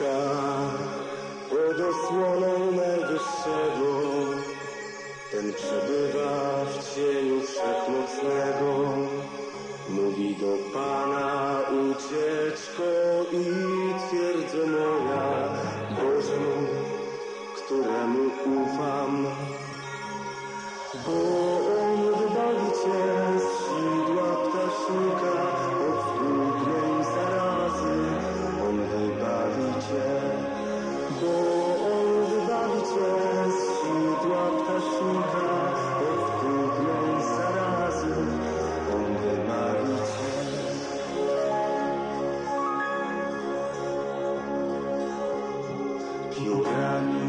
دوس گو رات میگو پانا چوی فرجن تور lugar.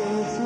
Jesus.